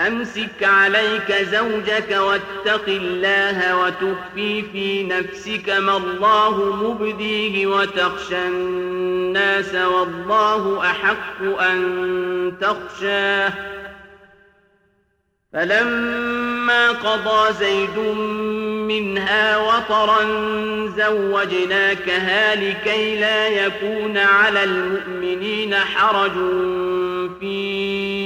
أمسك عليك زوجك واتق الله وتخفي في نفسك ما الله مبديه وتخشى الناس والله أحق أن تخشاه. فلما قضى زيد منها وطرا زوجناكها لكي لا يكون على المؤمنين حرج في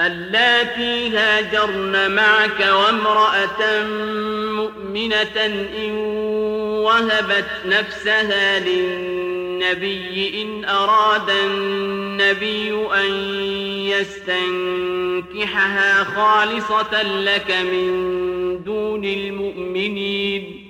اللاتي هاجرن معك وامرأة مؤمنة إن وهبت نفسها للنبي إن أراد النبي أن يستنكحها خالصة لك من دون المؤمنين.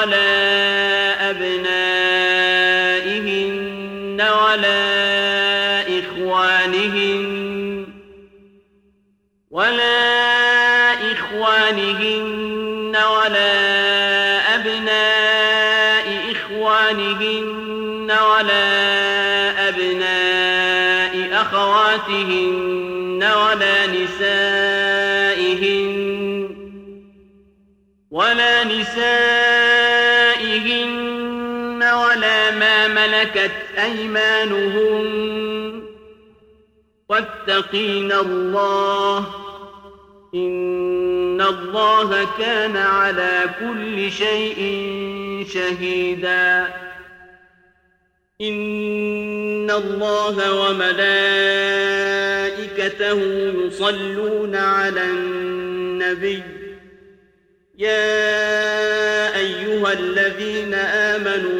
ولا أبنائهن ولا إخوانهن ولا إخوانهن ولا أبناء إخوانهن ولا أبناء أخواتهن ولا نسائهن ولا نسائهن ما ملكت أيمانهن واتقين الله إن الله كان على كل شيء شهيدا إن الله وملائكته يصلون على النبي يا أيها الذين آمنوا